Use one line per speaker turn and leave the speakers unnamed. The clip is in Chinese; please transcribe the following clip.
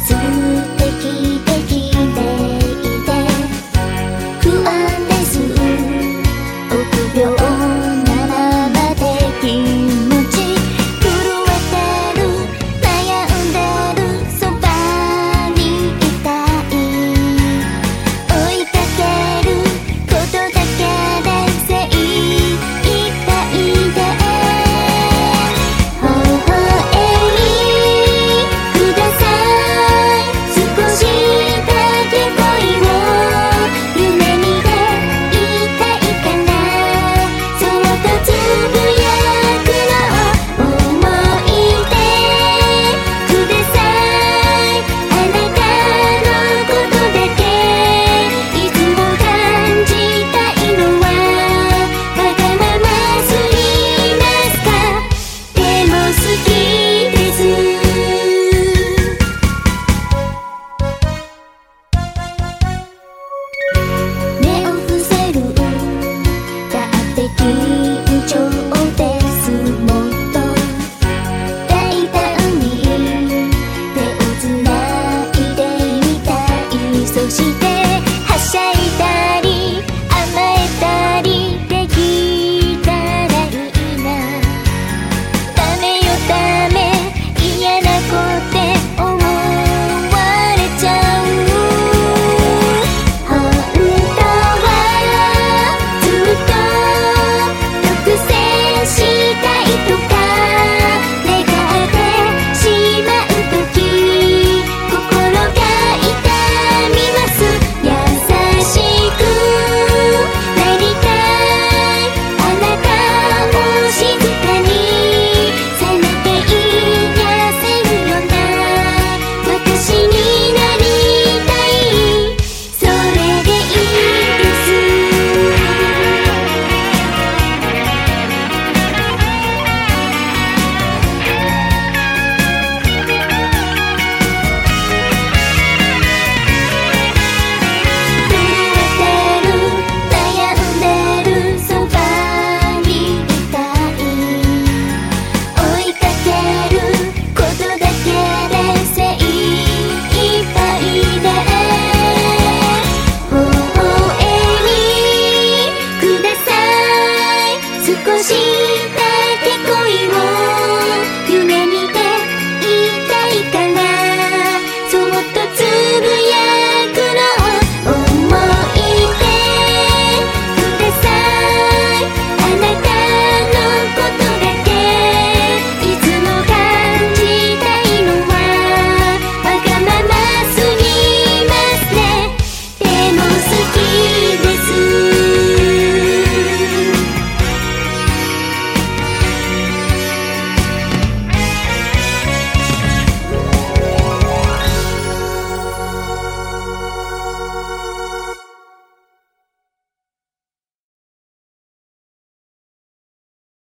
自。you.